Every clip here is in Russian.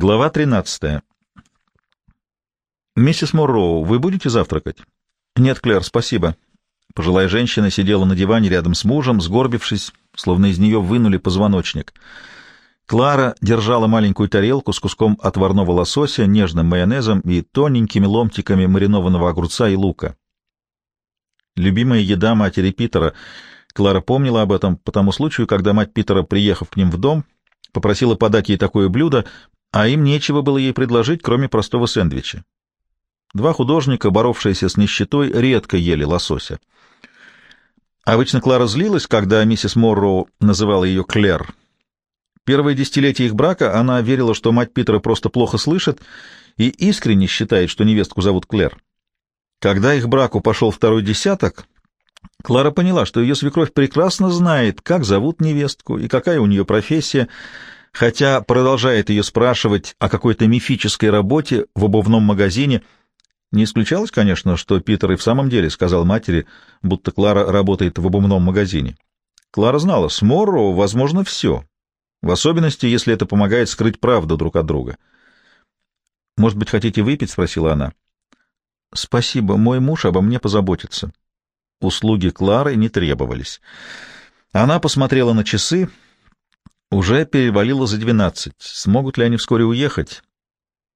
Глава 13. «Миссис Морроу, вы будете завтракать?» «Нет, Клэр, спасибо». Пожилая женщина сидела на диване рядом с мужем, сгорбившись, словно из нее вынули позвоночник. Клара держала маленькую тарелку с куском отварного лосося, нежным майонезом и тоненькими ломтиками маринованного огурца и лука. Любимая еда матери Питера. Клара помнила об этом по тому случаю, когда мать Питера, приехав к ним в дом, попросила подать ей такое блюдо, а им нечего было ей предложить, кроме простого сэндвича. Два художника, боровшиеся с нищетой, редко ели лосося. Обычно Клара злилась, когда миссис Морроу называла ее Клэр. Первое десятилетие их брака она верила, что мать Питера просто плохо слышит и искренне считает, что невестку зовут Клэр. Когда их браку пошел второй десяток, Клара поняла, что ее свекровь прекрасно знает, как зовут невестку и какая у нее профессия, хотя продолжает ее спрашивать о какой-то мифической работе в обувном магазине. Не исключалось, конечно, что Питер и в самом деле сказал матери, будто Клара работает в обувном магазине. Клара знала, с Морроу возможно все, в особенности, если это помогает скрыть правду друг от друга. «Может быть, хотите выпить?» — спросила она. «Спасибо, мой муж обо мне позаботится». Услуги Клары не требовались. Она посмотрела на часы — уже перевалило за двенадцать. Смогут ли они вскоре уехать?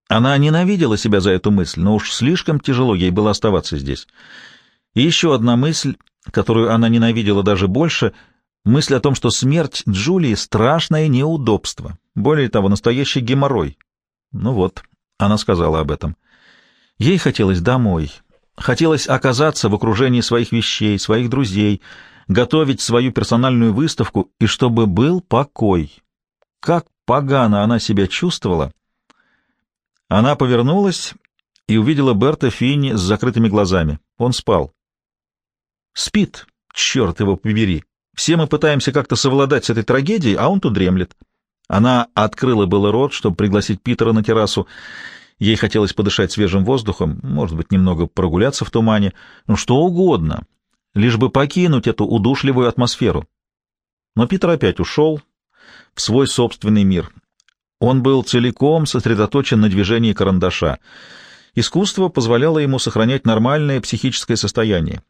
Она ненавидела себя за эту мысль, но уж слишком тяжело ей было оставаться здесь. И еще одна мысль, которую она ненавидела даже больше, мысль о том, что смерть Джулии — страшное неудобство. Более того, настоящий геморрой. Ну вот, она сказала об этом. Ей хотелось домой. Хотелось оказаться в окружении своих вещей, своих друзей — готовить свою персональную выставку и чтобы был покой. Как погано она себя чувствовала. Она повернулась и увидела Берта Финни с закрытыми глазами. Он спал. Спит, черт его побери. Все мы пытаемся как-то совладать с этой трагедией, а он тут дремлет. Она открыла было рот, чтобы пригласить Питера на террасу. Ей хотелось подышать свежим воздухом, может быть, немного прогуляться в тумане, ну что угодно, лишь бы покинуть эту удушливую атмосферу. Но Питер опять ушел в свой собственный мир. Он был целиком сосредоточен на движении карандаша. Искусство позволяло ему сохранять нормальное психическое состояние.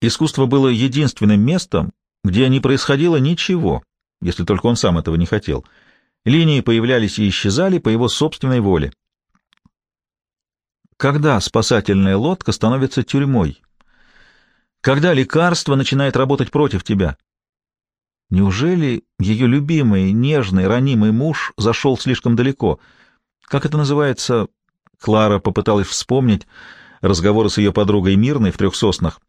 Искусство было единственным местом, где не происходило ничего, если только он сам этого не хотел. Линии появлялись и исчезали по его собственной воле. Когда спасательная лодка становится тюрьмой? Когда лекарство начинает работать против тебя? Неужели ее любимый, нежный, ранимый муж зашел слишком далеко? Как это называется? Клара попыталась вспомнить разговоры с ее подругой Мирной в трех соснах.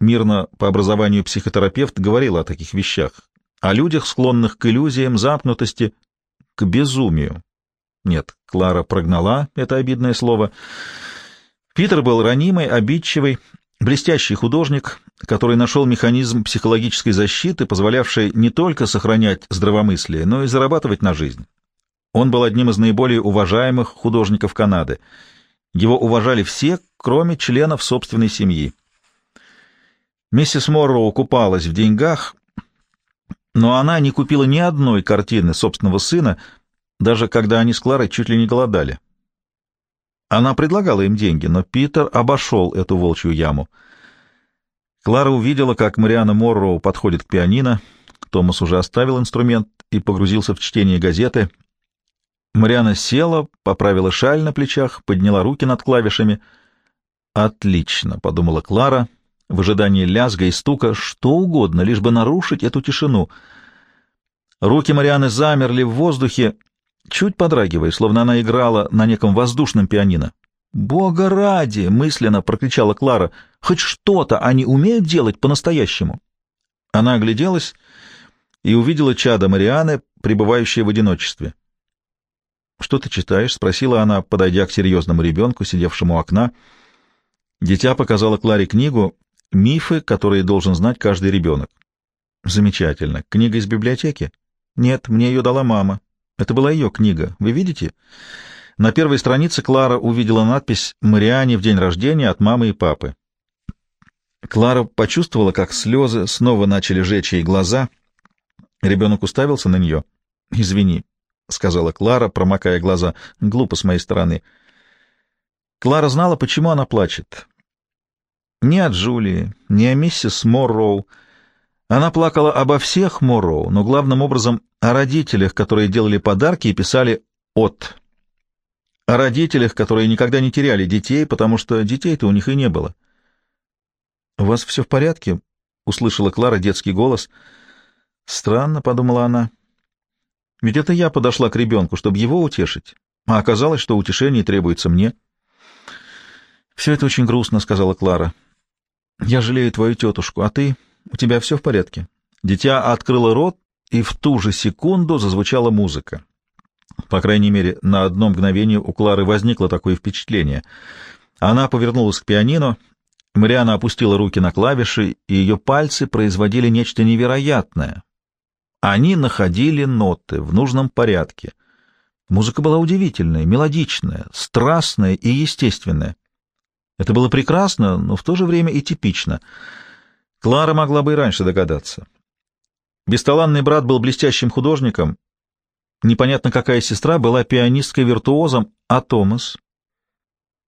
Мирна, по образованию психотерапевт, говорила о таких вещах. О людях, склонных к иллюзиям, замкнутости, к безумию. Нет, Клара прогнала это обидное слово. Питер был ранимый, обидчивый, Блестящий художник, который нашел механизм психологической защиты, позволявший не только сохранять здравомыслие, но и зарабатывать на жизнь. Он был одним из наиболее уважаемых художников Канады. Его уважали все, кроме членов собственной семьи. Миссис Морроу купалась в деньгах, но она не купила ни одной картины собственного сына, даже когда они с Кларой чуть ли не голодали. Она предлагала им деньги, но Питер обошел эту волчью яму. Клара увидела, как Мариана Морроу подходит к пианино. Томас уже оставил инструмент и погрузился в чтение газеты. Мариана села, поправила шаль на плечах, подняла руки над клавишами. «Отлично», — подумала Клара, в ожидании лязга и стука, что угодно, лишь бы нарушить эту тишину. Руки Марианы замерли в воздухе, чуть подрагивая, словно она играла на неком воздушном пианино. «Бога ради!» — мысленно прокричала Клара. «Хоть что-то они умеют делать по-настоящему!» Она огляделась и увидела чада Марианы, пребывающее в одиночестве. «Что ты читаешь?» — спросила она, подойдя к серьезному ребенку, сидевшему у окна. Дитя показало Кларе книгу «Мифы, которые должен знать каждый ребенок». «Замечательно. Книга из библиотеки?» «Нет, мне ее дала мама. Это была ее книга. Вы видите? На первой странице Клара увидела надпись «Мариане в день рождения от мамы и папы». Клара почувствовала, как слезы снова начали жечь ей глаза. Ребенок уставился на нее. «Извини, — сказала Клара, промокая глаза. Глупо с моей стороны. Клара знала, почему она плачет. Ни от Джулии, ни о миссис Морроу. Она плакала обо всех Морроу, но главным образом о родителях, которые делали подарки и писали «от». О родителях, которые никогда не теряли детей, потому что детей-то у них и не было. — У вас все в порядке? — услышала Клара детский голос. — Странно, — подумала она. — Ведь это я подошла к ребенку, чтобы его утешить, а оказалось, что утешение требуется мне. — Все это очень грустно, — сказала Клара. — Я жалею твою тетушку, а ты? У тебя все в порядке? Дитя открыло рот, и в ту же секунду зазвучала музыка. По крайней мере, на одно мгновение у Клары возникло такое впечатление. Она повернулась к пианино, Мариана опустила руки на клавиши, и ее пальцы производили нечто невероятное. Они находили ноты в нужном порядке. Музыка была удивительная, мелодичная, страстная и естественная. Это было прекрасно, но в то же время и типично. Клара могла бы и раньше догадаться. Бесталанный брат был блестящим художником, непонятно какая сестра была пианисткой-виртуозом, а Томас...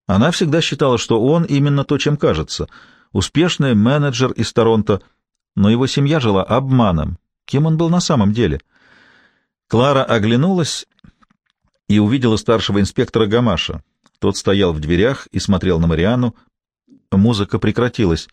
Она всегда считала, что он именно то, чем кажется. Успешный менеджер из Торонто, но его семья жила обманом. Кем он был на самом деле? Клара оглянулась и увидела старшего инспектора Гамаша. Тот стоял в дверях и смотрел на Марианну. Музыка прекратилась.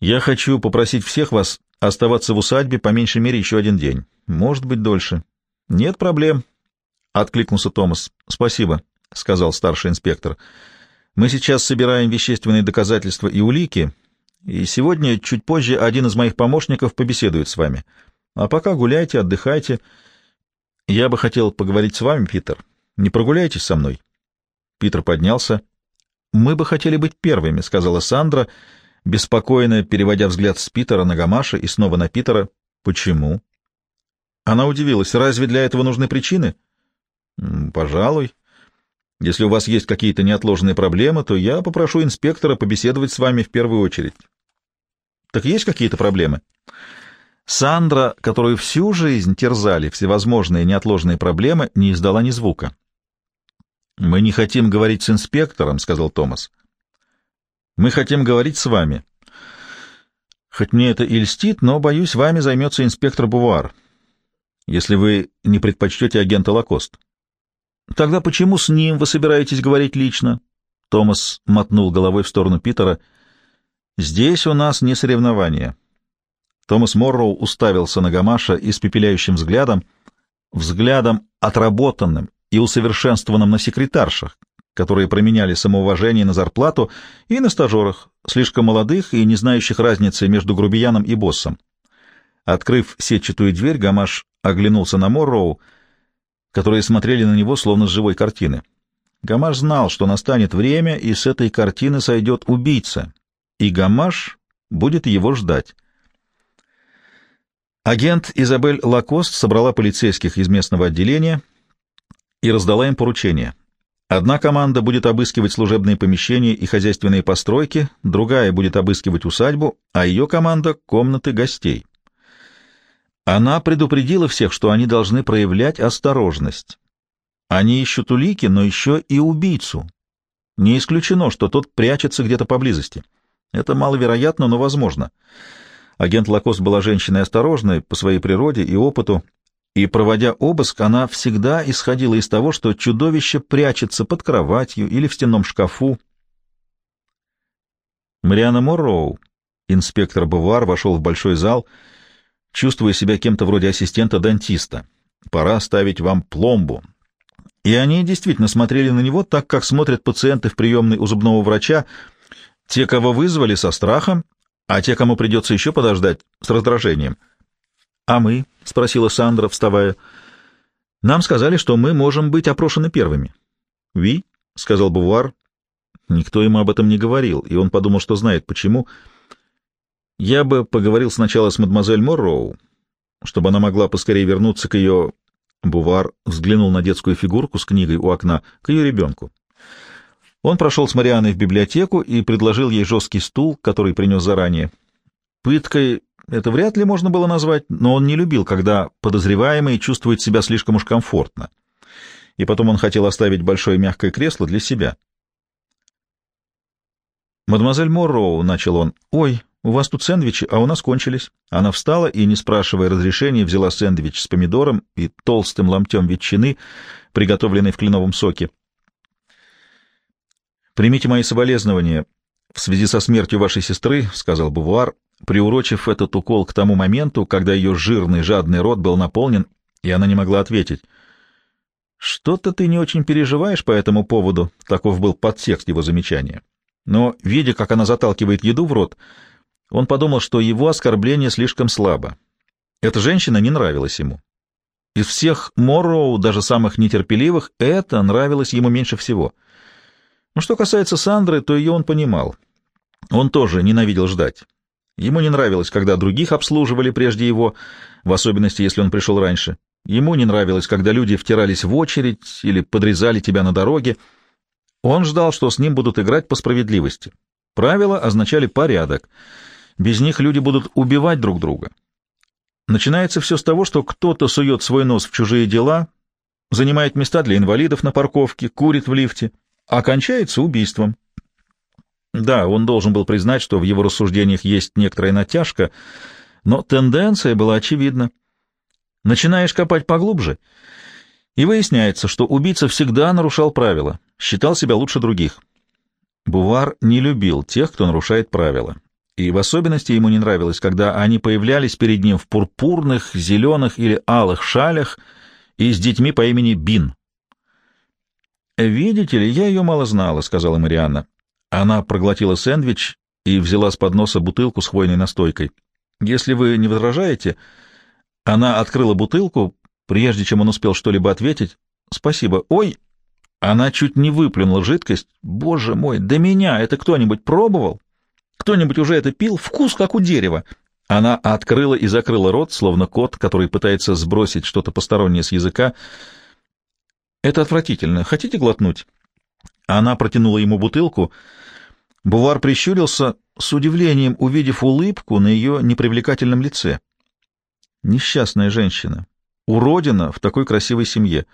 «Я хочу попросить всех вас оставаться в усадьбе по меньшей мере еще один день. Может быть, дольше. Нет проблем, — откликнулся Томас. — Спасибо, — сказал старший инспектор. — Мы сейчас собираем вещественные доказательства и улики, и сегодня, чуть позже, один из моих помощников побеседует с вами. А пока гуляйте, отдыхайте. Я бы хотел поговорить с вами, Питер. Не прогуляйтесь со мной? Питер поднялся. — Мы бы хотели быть первыми, — сказала Сандра, беспокойно переводя взгляд с Питера на Гамаша и снова на Питера. — Почему? Она удивилась. Разве для этого нужны причины? Пожалуй. Если у вас есть какие-то неотложные проблемы, то я попрошу инспектора побеседовать с вами в первую очередь. Так есть какие-то проблемы? Сандра, которую всю жизнь терзали всевозможные неотложные проблемы, не издала ни звука. «Мы не хотим говорить с инспектором», — сказал Томас. «Мы хотим говорить с вами. Хоть мне это и льстит, но, боюсь, вами займется инспектор Бувар если вы не предпочтете агента Лакост. Тогда почему с ним вы собираетесь говорить лично? Томас мотнул головой в сторону Питера. Здесь у нас не соревнование. Томас Морроу уставился на Гамаша испепеляющим взглядом, взглядом отработанным и усовершенствованным на секретаршах, которые променяли самоуважение на зарплату, и на стажерах, слишком молодых и не знающих разницы между грубияном и боссом. Открыв сетчатую дверь, Гамаш оглянулся на Морроу, которые смотрели на него словно с живой картины. Гамаш знал, что настанет время, и с этой картины сойдет убийца, и Гамаш будет его ждать. Агент Изабель Лакост собрала полицейских из местного отделения и раздала им поручения. Одна команда будет обыскивать служебные помещения и хозяйственные постройки, другая будет обыскивать усадьбу, а ее команда — комнаты гостей. Она предупредила всех, что они должны проявлять осторожность. Они ищут улики, но еще и убийцу. Не исключено, что тот прячется где-то поблизости. Это маловероятно, но возможно. Агент Лакост была женщиной осторожной по своей природе и опыту, и, проводя обыск, она всегда исходила из того, что чудовище прячется под кроватью или в стенном шкафу. Мариана Морроу, инспектор Бувар, вошел в большой зал — чувствуя себя кем-то вроде ассистента-дантиста. Пора ставить вам пломбу. И они действительно смотрели на него так, как смотрят пациенты в приемной у зубного врача, те, кого вызвали, со страхом, а те, кому придется еще подождать, с раздражением. «А мы?» — спросила Сандра, вставая. «Нам сказали, что мы можем быть опрошены первыми». «Ви?» — сказал Бувар. Никто ему об этом не говорил, и он подумал, что знает, почему. Я бы поговорил сначала с мадемуазель Морроу, чтобы она могла поскорее вернуться к ее... Бувар взглянул на детскую фигурку с книгой у окна, к ее ребенку. Он прошел с Марианой в библиотеку и предложил ей жесткий стул, который принес заранее. Пыткой это вряд ли можно было назвать, но он не любил, когда подозреваемый чувствует себя слишком уж комфортно. И потом он хотел оставить большое мягкое кресло для себя. «Мадемуазель Морроу», — начал он, — «ой, у вас тут сэндвичи, а у нас кончились». Она встала и, не спрашивая разрешения, взяла сэндвич с помидором и толстым ломтем ветчины, приготовленной в кленовом соке. «Примите мои соболезнования в связи со смертью вашей сестры», — сказал Бувуар, приурочив этот укол к тому моменту, когда ее жирный жадный рот был наполнен, и она не могла ответить. «Что-то ты не очень переживаешь по этому поводу», — таков был подтекст его замечания но, видя, как она заталкивает еду в рот, он подумал, что его оскорбление слишком слабо. Эта женщина не нравилась ему. Из всех Морроу, даже самых нетерпеливых, это нравилось ему меньше всего. Но что касается Сандры, то ее он понимал. Он тоже ненавидел ждать. Ему не нравилось, когда других обслуживали прежде его, в особенности, если он пришел раньше. Ему не нравилось, когда люди втирались в очередь или подрезали тебя на дороге, он ждал, что с ним будут играть по справедливости. Правила означали порядок. Без них люди будут убивать друг друга. Начинается все с того, что кто-то сует свой нос в чужие дела, занимает места для инвалидов на парковке, курит в лифте, а кончается убийством. Да, он должен был признать, что в его рассуждениях есть некоторая натяжка, но тенденция была очевидна. Начинаешь копать поглубже — и выясняется, что убийца всегда нарушал правила, считал себя лучше других. Бувар не любил тех, кто нарушает правила. И в особенности ему не нравилось, когда они появлялись перед ним в пурпурных, зеленых или алых шалях и с детьми по имени Бин. «Видите ли, я ее мало знала», — сказала Марианна. Она проглотила сэндвич и взяла с подноса бутылку с хвойной настойкой. «Если вы не возражаете...» Она открыла бутылку, Прежде чем он успел что-либо ответить, «Спасибо. Ой!» Она чуть не выплюнула жидкость. «Боже мой, да меня это кто-нибудь пробовал? Кто-нибудь уже это пил? Вкус, как у дерева!» Она открыла и закрыла рот, словно кот, который пытается сбросить что-то постороннее с языка. «Это отвратительно. Хотите глотнуть?» Она протянула ему бутылку. Бувар прищурился, с удивлением увидев улыбку на ее непривлекательном лице. Несчастная женщина уродина в такой красивой семье.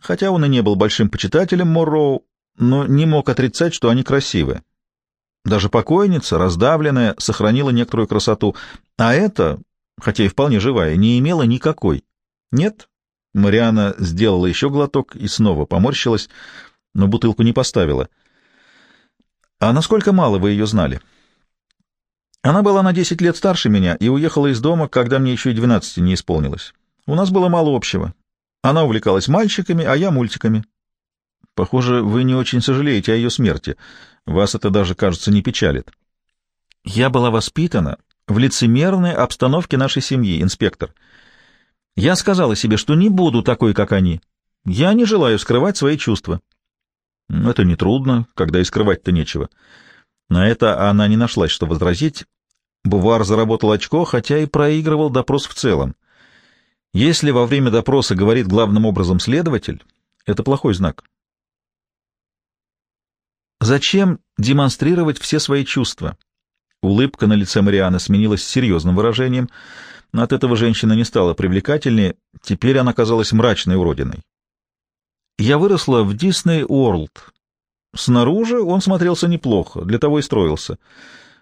Хотя он и не был большим почитателем Морроу, но не мог отрицать, что они красивы. Даже покойница, раздавленная, сохранила некоторую красоту, а это, хотя и вполне живая, не имела никакой. Нет? Мариана сделала еще глоток и снова поморщилась, но бутылку не поставила. А насколько мало вы ее знали? Она была на десять лет старше меня и уехала из дома, когда мне еще и двенадцати не исполнилось. У нас было мало общего. Она увлекалась мальчиками, а я мультиками. Похоже, вы не очень сожалеете о ее смерти. Вас это даже, кажется, не печалит. Я была воспитана в лицемерной обстановке нашей семьи, инспектор. Я сказала себе, что не буду такой, как они. Я не желаю скрывать свои чувства. Это нетрудно, когда и скрывать-то нечего. На это она не нашлась, что возразить. Бувар заработал очко, хотя и проигрывал допрос в целом. Если во время допроса говорит главным образом следователь, это плохой знак. Зачем демонстрировать все свои чувства? Улыбка на лице Марианы сменилась серьезным выражением, от этого женщина не стала привлекательнее, теперь она казалась мрачной уродиной. Я выросла в Дисней Уорлд. Снаружи он смотрелся неплохо, для того и строился.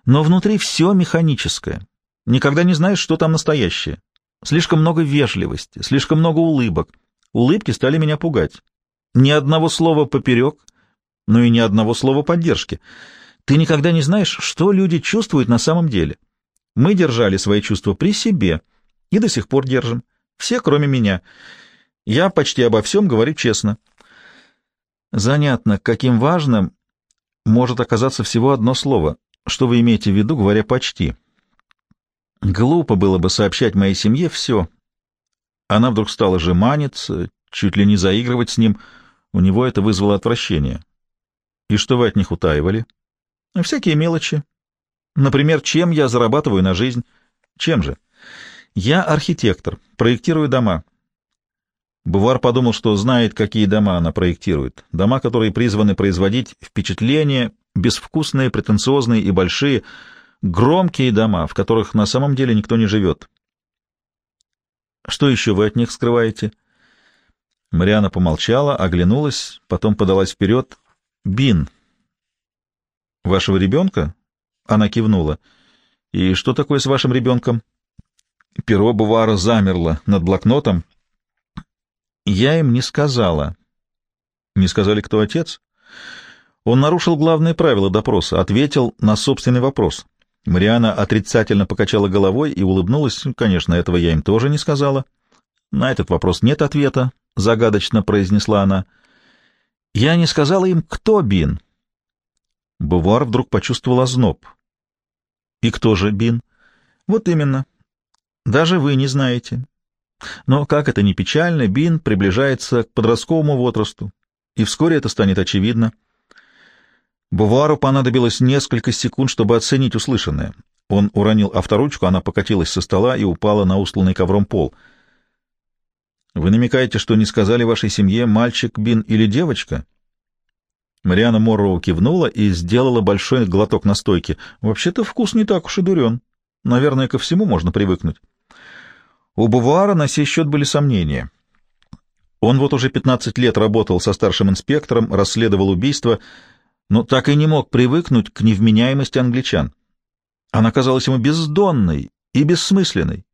Но внутри все механическое. Никогда не знаешь, что там настоящее. Слишком много вежливости, слишком много улыбок. Улыбки стали меня пугать. Ни одного слова поперек, но и ни одного слова поддержки. Ты никогда не знаешь, что люди чувствуют на самом деле. Мы держали свои чувства при себе и до сих пор держим. Все, кроме меня. Я почти обо всем говорю честно. Занятно, каким важным может оказаться всего одно слово. Что вы имеете в виду, говоря «почти»? Глупо было бы сообщать моей семье все. Она вдруг стала жеманиться, чуть ли не заигрывать с ним. У него это вызвало отвращение. И что вы от них утаивали? Всякие мелочи. Например, чем я зарабатываю на жизнь? Чем же? Я архитектор, проектирую дома. Бувар подумал, что знает, какие дома она проектирует. Дома, которые призваны производить впечатление, безвкусные, претенциозные и большие — Громкие дома, в которых на самом деле никто не живет. Что еще вы от них скрываете? Мариана помолчала, оглянулась, потом подалась вперед. Бин. Вашего ребенка? Она кивнула. И что такое с вашим ребенком? Перо Бувара замерло над блокнотом. Я им не сказала. Не сказали, кто отец? Он нарушил главные правила допроса, ответил на собственный вопрос. Мариана отрицательно покачала головой и улыбнулась. Конечно, этого я им тоже не сказала. На этот вопрос нет ответа, загадочно произнесла она. Я не сказала им, кто Бин. Бувар вдруг почувствовал озноб. И кто же Бин? Вот именно. Даже вы не знаете. Но, как это ни печально, Бин приближается к подростковому возрасту, и вскоре это станет очевидно. Бувару понадобилось несколько секунд, чтобы оценить услышанное. Он уронил авторучку, она покатилась со стола и упала на устланный ковром пол. «Вы намекаете, что не сказали вашей семье, мальчик Бин или девочка?» Мариана Морроу кивнула и сделала большой глоток настойки. «Вообще-то вкус не так уж и дурен. Наверное, ко всему можно привыкнуть». У Бувара на сей счет были сомнения. Он вот уже 15 лет работал со старшим инспектором, расследовал убийство, но так и не мог привыкнуть к невменяемости англичан. Она казалась ему бездонной и бессмысленной.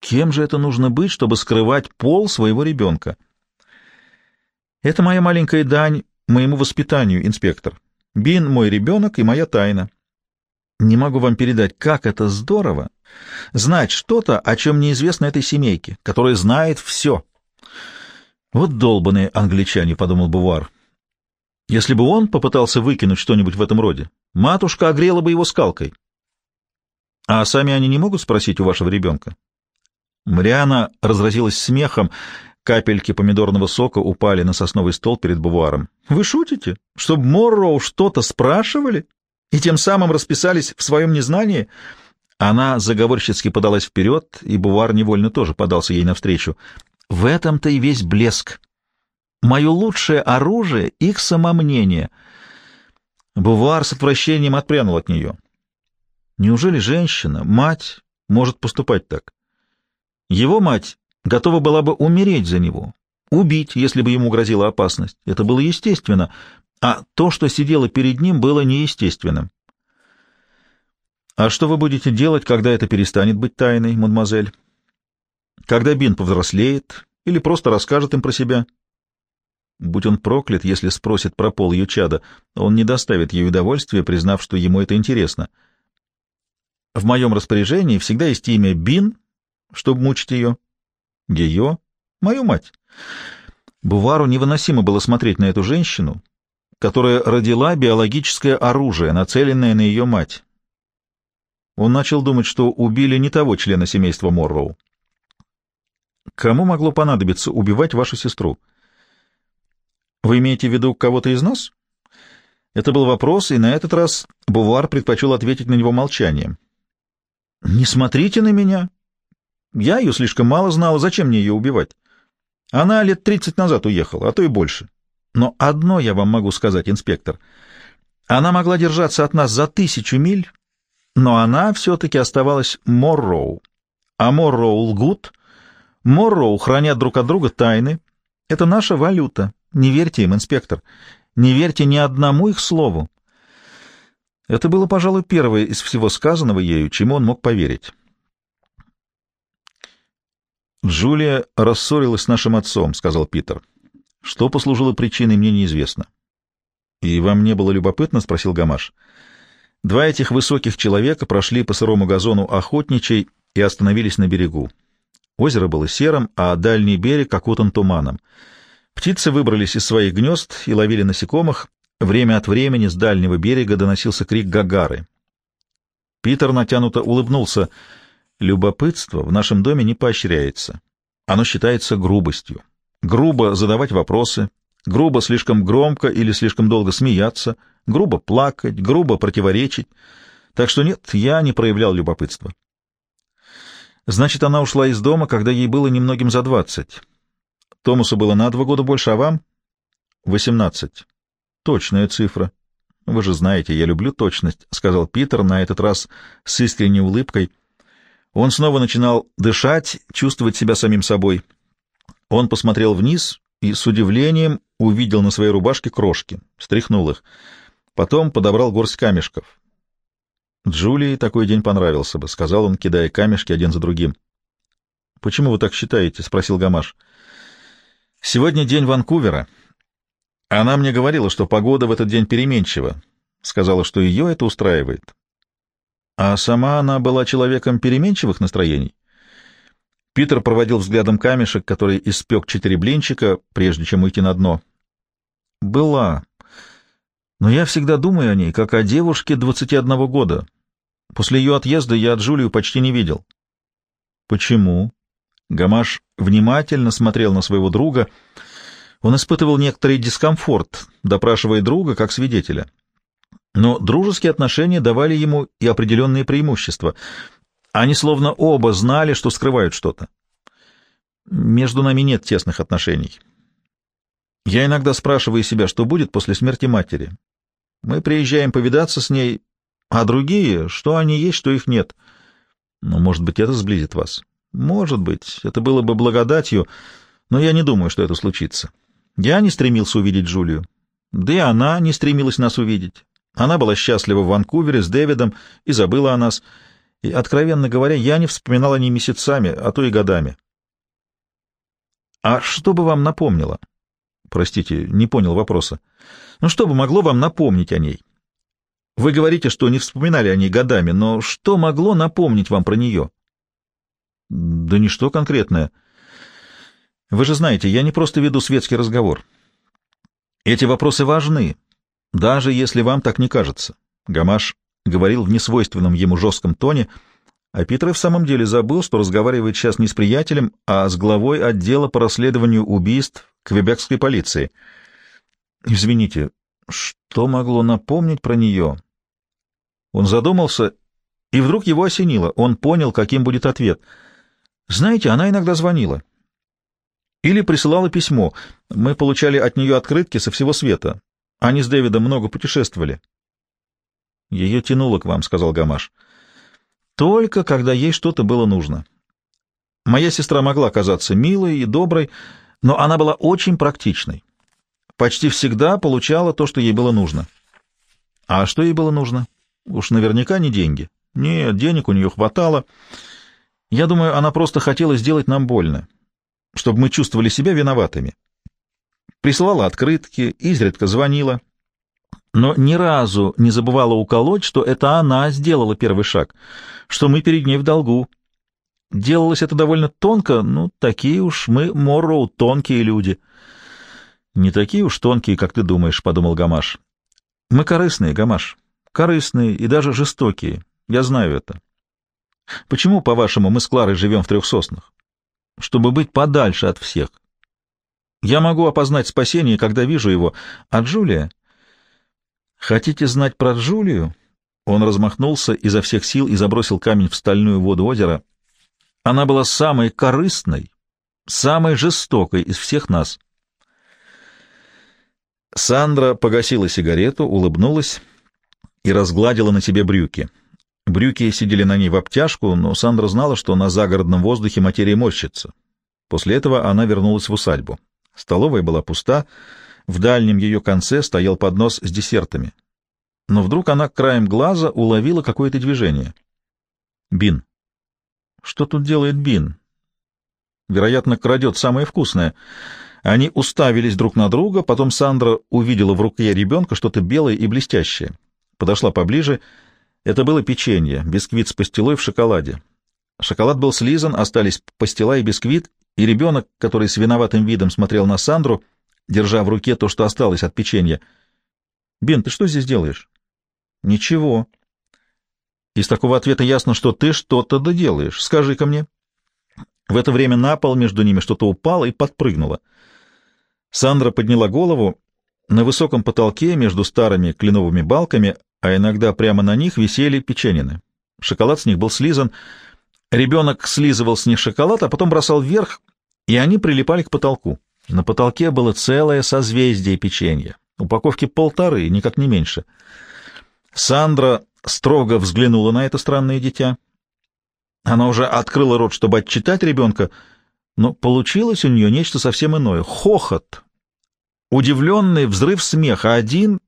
Кем же это нужно быть, чтобы скрывать пол своего ребенка? Это моя маленькая дань моему воспитанию, инспектор. Бин — мой ребенок и моя тайна. Не могу вам передать, как это здорово знать что-то, о чем неизвестно этой семейке, которая знает все. Вот долбанные англичане, — подумал Бувар. Если бы он попытался выкинуть что-нибудь в этом роде, матушка огрела бы его скалкой. А сами они не могут спросить у вашего ребенка? Мариана разразилась смехом, капельки помидорного сока упали на сосновый стол перед Буваром. Вы шутите? Чтоб Морроу что-то спрашивали? И тем самым расписались в своем незнании? Она заговорщицки подалась вперед, и Бувар невольно тоже подался ей навстречу. В этом-то и весь блеск. Мое лучшее оружие — их самомнение. Бувар с отвращением отпрянул от нее. Неужели женщина, мать, может поступать так? Его мать готова была бы умереть за него, убить, если бы ему грозила опасность. Это было естественно, а то, что сидело перед ним, было неестественным. «А что вы будете делать, когда это перестанет быть тайной, мадемуазель? Когда Бин повзрослеет или просто расскажет им про себя?» Будь он проклят, если спросит про пол ее чада, он не доставит ей удовольствия, признав, что ему это интересно. В моем распоряжении всегда есть имя Бин, чтобы мучить ее. Ее? Мою мать. Бувару невыносимо было смотреть на эту женщину, которая родила биологическое оружие, нацеленное на ее мать. Он начал думать, что убили не того члена семейства Морроу. Кому могло понадобиться убивать вашу сестру? Вы имеете в виду кого-то из нас? Это был вопрос, и на этот раз Бувар предпочел ответить на него молчанием. «Не смотрите на меня. Я ее слишком мало знала, зачем мне ее убивать? Она лет тридцать назад уехала, а то и больше. Но одно я вам могу сказать, инспектор. Она могла держаться от нас за тысячу миль, но она все-таки оставалась Морроу. А Морроу лгут, Морроу хранят друг от друга тайны. Это наша валюта. Не верьте им, инспектор. Не верьте ни одному их слову. Это было, пожалуй, первое из всего сказанного ею, чему он мог поверить. «Джулия рассорилась с нашим отцом», — сказал Питер. «Что послужило причиной, мне неизвестно». «И вам не было любопытно?» — спросил Гамаш. Два этих высоких человека прошли по сырому газону охотничей и остановились на берегу. Озеро было серым, а дальний берег окутан туманом. Птицы выбрались из своих гнезд и ловили насекомых. Время от времени с дальнего берега доносился крик Гагары. Питер натянуто улыбнулся. Любопытство в нашем доме не поощряется. Оно считается грубостью. Грубо задавать вопросы, грубо слишком громко или слишком долго смеяться — грубо плакать, грубо противоречить. Так что нет, я не проявлял любопытства. Значит, она ушла из дома, когда ей было немногим за двадцать. Томасу было на два года больше, а вам? Восемнадцать. Точная цифра. Вы же знаете, я люблю точность, — сказал Питер на этот раз с искренней улыбкой. Он снова начинал дышать, чувствовать себя самим собой. Он посмотрел вниз и с удивлением увидел на своей рубашке крошки, стряхнул их. Потом подобрал горсть камешков. Джулии такой день понравился бы, — сказал он, кидая камешки один за другим. — Почему вы так считаете? — спросил Гамаш. — Сегодня день Ванкувера. Она мне говорила, что погода в этот день переменчива. Сказала, что ее это устраивает. А сама она была человеком переменчивых настроений. Питер проводил взглядом камешек, который испек четыре блинчика, прежде чем уйти на дно. «Была. Но я всегда думаю о ней, как о девушке 21 года. После ее отъезда я Джулию почти не видел». «Почему?» Гамаш внимательно смотрел на своего друга. Он испытывал некоторый дискомфорт, допрашивая друга как свидетеля. Но дружеские отношения давали ему и определенные преимущества. Они словно оба знали, что скрывают что-то. Между нами нет тесных отношений. Я иногда спрашиваю себя, что будет после смерти матери. Мы приезжаем повидаться с ней, а другие, что они есть, что их нет. Но, может быть, это сблизит вас. Может быть, это было бы благодатью, но я не думаю, что это случится. Я не стремился увидеть Джулию. Да и она не стремилась нас увидеть. Она была счастлива в Ванкувере с Дэвидом и забыла о нас. И, откровенно говоря, я не вспоминал о ней месяцами, а то и годами. А что бы вам напомнило? Простите, не понял вопроса. Ну, что бы могло вам напомнить о ней? Вы говорите, что не вспоминали о ней годами, но что могло напомнить вам про нее? Да ничто конкретное. Вы же знаете, я не просто веду светский разговор. Эти вопросы важны, даже если вам так не кажется. Гамаш говорил в несвойственном ему жестком тоне, а Питер в самом деле забыл, что разговаривает сейчас не с приятелем, а с главой отдела по расследованию убийств квебекской полиции. Извините, что могло напомнить про нее? Он задумался, и вдруг его осенило. Он понял, каким будет ответ. Знаете, она иногда звонила. Или присылала письмо. Мы получали от нее открытки со всего света. Они с Дэвидом много путешествовали. Ее тянуло к вам, — сказал Гамаш. Только когда ей что-то было нужно. Моя сестра могла казаться милой и доброй, но она была очень практичной. Почти всегда получала то, что ей было нужно. А что ей было нужно? Уж наверняка не деньги. Нет, денег у нее хватало. Я думаю, она просто хотела сделать нам больно, чтобы мы чувствовали себя виноватыми присылала открытки, изредка звонила, но ни разу не забывала уколоть, что это она сделала первый шаг, что мы перед ней в долгу. Делалось это довольно тонко, ну, такие уж мы, Морроу, тонкие люди. — Не такие уж тонкие, как ты думаешь, — подумал Гамаш. — Мы корыстные, Гамаш, корыстные и даже жестокие, я знаю это. Почему, по-вашему, мы с Кларой живем в трех соснах? Чтобы быть подальше от всех, я могу опознать спасение, когда вижу его. А Джулия? Хотите знать про Джулию? Он размахнулся изо всех сил и забросил камень в стальную воду озера. Она была самой корыстной, самой жестокой из всех нас. Сандра погасила сигарету, улыбнулась и разгладила на себе брюки. Брюки сидели на ней в обтяжку, но Сандра знала, что на загородном воздухе материя морщится. После этого она вернулась в усадьбу. Столовая была пуста, в дальнем ее конце стоял поднос с десертами. Но вдруг она краем глаза уловила какое-то движение. Бин. Что тут делает Бин? Вероятно, крадет самое вкусное. Они уставились друг на друга, потом Сандра увидела в руке ребенка что-то белое и блестящее. Подошла поближе. Это было печенье, бисквит с пастилой в шоколаде. Шоколад был слизан, остались пастила и бисквит, и ребенок, который с виноватым видом смотрел на Сандру, держа в руке то, что осталось от печенья. «Бен, ты что здесь делаешь?» «Ничего». Из такого ответа ясно, что ты что-то доделаешь. Скажи-ка мне. В это время на пол между ними что-то упало и подпрыгнуло. Сандра подняла голову. На высоком потолке между старыми кленовыми балками, а иногда прямо на них, висели печенины. Шоколад с них был слизан, Ребенок слизывал с них шоколад, а потом бросал вверх, и они прилипали к потолку. На потолке было целое созвездие печенья. Упаковки полторы, никак не меньше. Сандра строго взглянула на это странное дитя. Она уже открыла рот, чтобы отчитать ребенка, но получилось у нее нечто совсем иное — хохот. Удивленный взрыв смеха, один,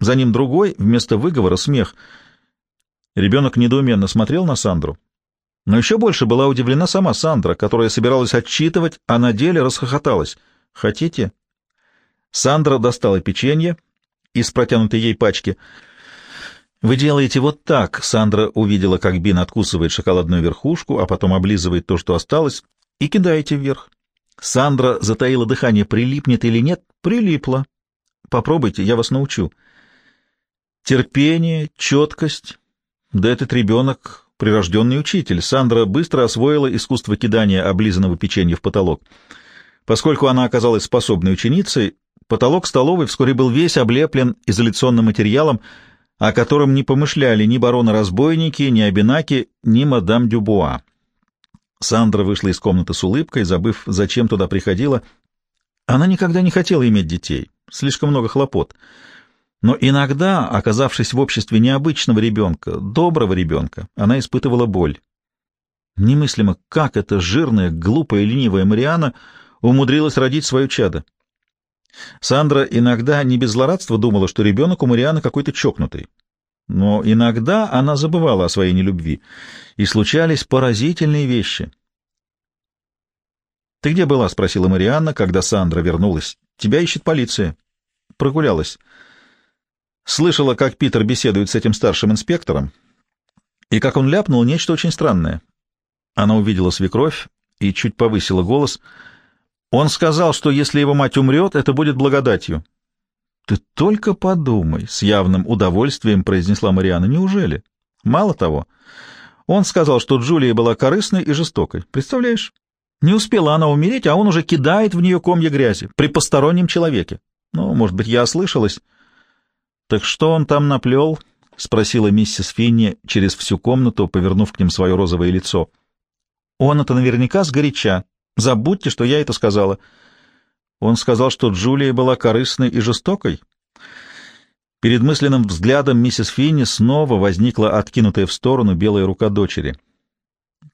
за ним другой, вместо выговора — смех. Ребенок недоуменно смотрел на Сандру. Но еще больше была удивлена сама Сандра, которая собиралась отчитывать, а на деле расхохоталась. «Хотите?» Сандра достала печенье из протянутой ей пачки — «Вы делаете вот так», — Сандра увидела, как Бин откусывает шоколадную верхушку, а потом облизывает то, что осталось, и кидаете вверх. Сандра затаила дыхание, прилипнет или нет, прилипла. Попробуйте, я вас научу. Терпение, четкость. Да этот ребенок — прирожденный учитель. Сандра быстро освоила искусство кидания облизанного печенья в потолок. Поскольку она оказалась способной ученицей, потолок столовой вскоре был весь облеплен изоляционным материалом — о котором не помышляли ни барона-разбойники, ни Абинаки, ни мадам Дюбуа. Сандра вышла из комнаты с улыбкой, забыв, зачем туда приходила. Она никогда не хотела иметь детей, слишком много хлопот. Но иногда, оказавшись в обществе необычного ребенка, доброго ребенка, она испытывала боль. Немыслимо, как эта жирная, глупая, ленивая Мариана умудрилась родить свое чадо. Сандра иногда не без злорадства думала, что ребенок у Марианы какой-то чокнутый. Но иногда она забывала о своей нелюбви, и случались поразительные вещи. «Ты где была?» — спросила Марианна, когда Сандра вернулась. «Тебя ищет полиция». Прогулялась. Слышала, как Питер беседует с этим старшим инспектором, и как он ляпнул нечто очень странное. Она увидела свекровь и чуть повысила голос — он сказал, что если его мать умрет, это будет благодатью. — Ты только подумай, — с явным удовольствием произнесла Мариана. — Неужели? Мало того, он сказал, что Джулия была корыстной и жестокой. Представляешь? Не успела она умереть, а он уже кидает в нее комья грязи при постороннем человеке. Ну, может быть, я ослышалась. — Так что он там наплел? — спросила миссис Финни через всю комнату, повернув к ним свое розовое лицо. — Он это наверняка сгоряча, Забудьте, что я это сказала. Он сказал, что Джулия была корыстной и жестокой. Перед мысленным взглядом миссис Финни снова возникла откинутая в сторону белая рука дочери.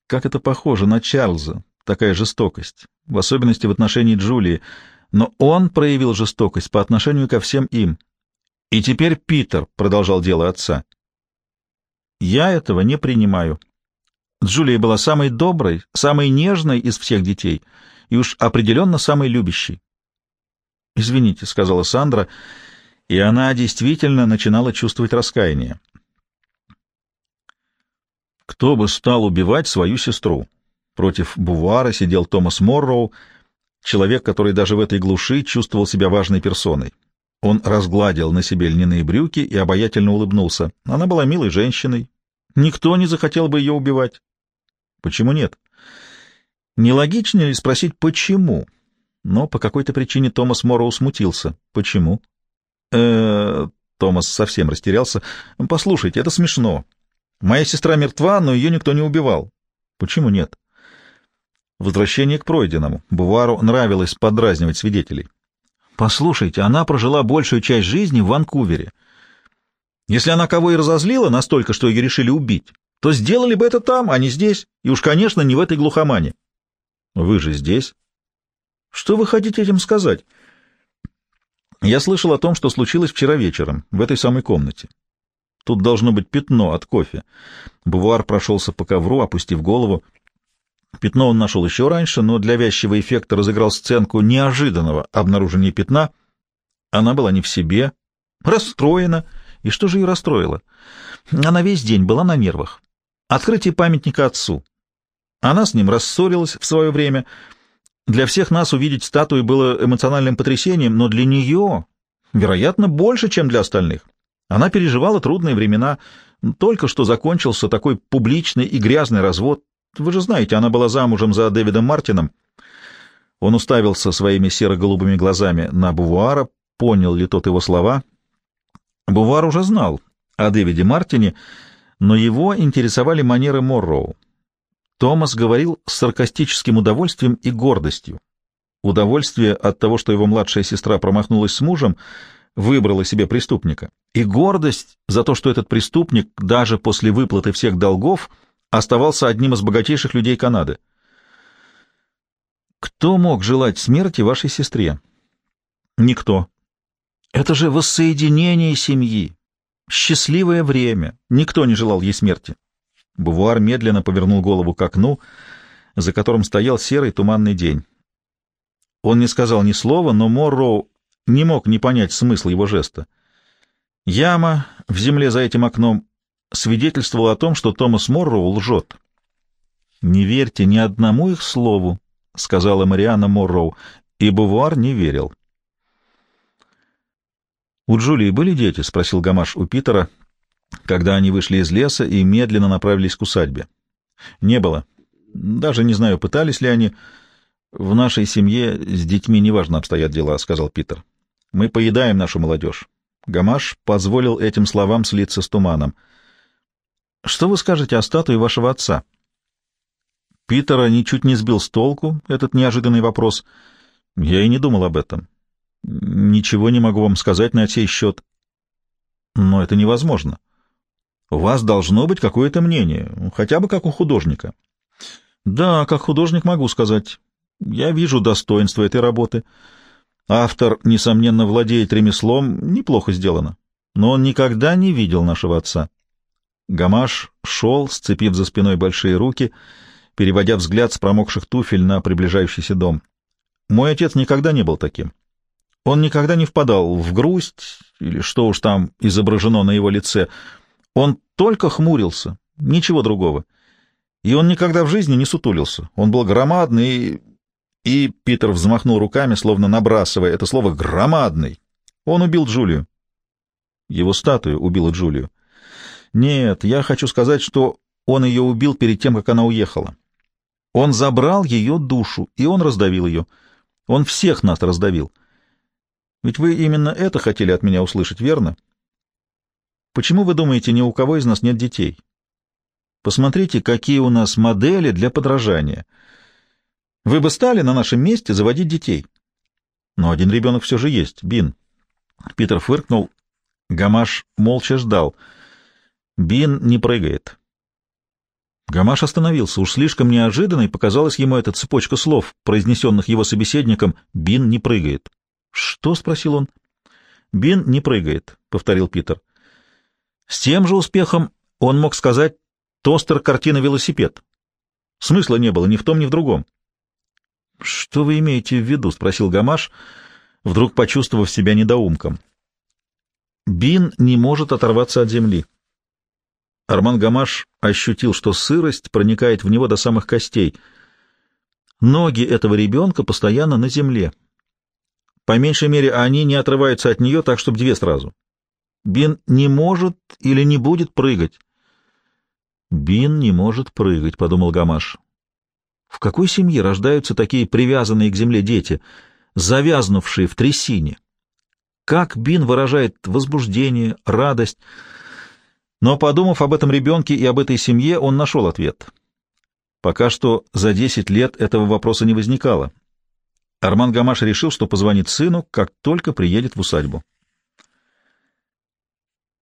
Как это похоже на Чарльза, такая жестокость, в особенности в отношении Джулии, но он проявил жестокость по отношению ко всем им. И теперь Питер продолжал дело отца. Я этого не принимаю. Джулия была самой доброй, самой нежной из всех детей и уж определенно самой любящей. «Извините», — сказала Сандра, и она действительно начинала чувствовать раскаяние. Кто бы стал убивать свою сестру? Против Бувара сидел Томас Морроу, человек, который даже в этой глуши чувствовал себя важной персоной. Он разгладил на себе льняные брюки и обаятельно улыбнулся. Она была милой женщиной. Никто не захотел бы ее убивать. Почему нет? Нелогичнее ли спросить «почему»? Но по какой-то причине Томас Морроу смутился. Почему? э, Томас совсем растерялся. «Послушайте, это смешно. Моя сестра мертва, но ее никто не убивал. Почему нет?» Возвращение к пройденному. Бувару нравилось подразнивать свидетелей. «Послушайте, она прожила большую часть жизни в Ванкувере. Если она кого и разозлила настолько, что ее решили убить, то сделали бы это там, а не здесь, и уж, конечно, не в этой глухомане. Вы же здесь. Что вы хотите этим сказать? Я слышал о том, что случилось вчера вечером, в этой самой комнате. Тут должно быть пятно от кофе. Бувуар прошелся по ковру, опустив голову. Пятно он нашел еще раньше, но для вязчего эффекта разыграл сценку неожиданного обнаружения пятна. Она была не в себе, расстроена. И что же ее расстроило? Она весь день была на нервах. Открытие памятника отцу. Она с ним рассорилась в свое время. Для всех нас увидеть статую было эмоциональным потрясением, но для нее, вероятно, больше, чем для остальных. Она переживала трудные времена. Только что закончился такой публичный и грязный развод. Вы же знаете, она была замужем за Дэвидом Мартином. Он уставился своими серо-голубыми глазами на Бувуара, понял ли тот его слова. Бувуар уже знал о Дэвиде Мартине, но его интересовали манеры Морроу. Томас говорил с саркастическим удовольствием и гордостью. Удовольствие от того, что его младшая сестра промахнулась с мужем, выбрала себе преступника, и гордость за то, что этот преступник даже после выплаты всех долгов оставался одним из богатейших людей Канады. Кто мог желать смерти вашей сестре? Никто. Это же воссоединение семьи, счастливое время. Никто не желал ей смерти. Бувуар медленно повернул голову к окну, за которым стоял серый туманный день. Он не сказал ни слова, но Морроу не мог не понять смысл его жеста. Яма в земле за этим окном свидетельствовала о том, что Томас Морроу лжет. «Не верьте ни одному их слову», — сказала Марианна Морроу, и Бувуар не верил. «У Джулии были дети?» — спросил Гамаш у Питера, когда они вышли из леса и медленно направились к усадьбе. «Не было. Даже не знаю, пытались ли они. В нашей семье с детьми неважно обстоят дела», — сказал Питер. «Мы поедаем нашу молодежь». Гамаш позволил этим словам слиться с туманом. «Что вы скажете о статуе вашего отца?» Питера ничуть не сбил с толку этот неожиданный вопрос. «Я и не думал об этом. Ничего не могу вам сказать на сей счет». «Но это невозможно. У вас должно быть какое-то мнение, хотя бы как у художника». «Да, как художник могу сказать. Я вижу достоинство этой работы». Автор, несомненно, владеет ремеслом, неплохо сделано. Но он никогда не видел нашего отца. Гамаш шел, сцепив за спиной большие руки, переводя взгляд с промокших туфель на приближающийся дом. Мой отец никогда не был таким. Он никогда не впадал в грусть, или что уж там изображено на его лице. Он только хмурился, ничего другого. И он никогда в жизни не сутулился. Он был громадный и Питер взмахнул руками, словно набрасывая это слово «громадный». Он убил Джулию. Его статую убила Джулию. Нет, я хочу сказать, что он ее убил перед тем, как она уехала. Он забрал ее душу, и он раздавил ее. Он всех нас раздавил. Ведь вы именно это хотели от меня услышать, верно? Почему вы думаете, ни у кого из нас нет детей? Посмотрите, какие у нас модели для подражания — вы бы стали на нашем месте заводить детей. Но один ребенок все же есть, Бин. Питер фыркнул. Гамаш молча ждал. Бин не прыгает. Гамаш остановился. Уж слишком неожиданной показалась ему эта цепочка слов, произнесенных его собеседником «Бин не прыгает». «Что?» — спросил он. «Бин не прыгает», — повторил Питер. С тем же успехом он мог сказать «Тостер, картина, велосипед». Смысла не было ни в том, ни в другом. «Что вы имеете в виду?» — спросил Гамаш, вдруг почувствовав себя недоумком. «Бин не может оторваться от земли». Арман Гамаш ощутил, что сырость проникает в него до самых костей. Ноги этого ребенка постоянно на земле. По меньшей мере, они не отрываются от нее так, чтобы две сразу. Бин не может или не будет прыгать. «Бин не может прыгать», — подумал Гамаш. В какой семье рождаются такие привязанные к земле дети, завязнувшие в трясине? Как Бин выражает возбуждение, радость? Но, подумав об этом ребенке и об этой семье, он нашел ответ. Пока что за десять лет этого вопроса не возникало. Арман Гамаш решил, что позвонит сыну, как только приедет в усадьбу.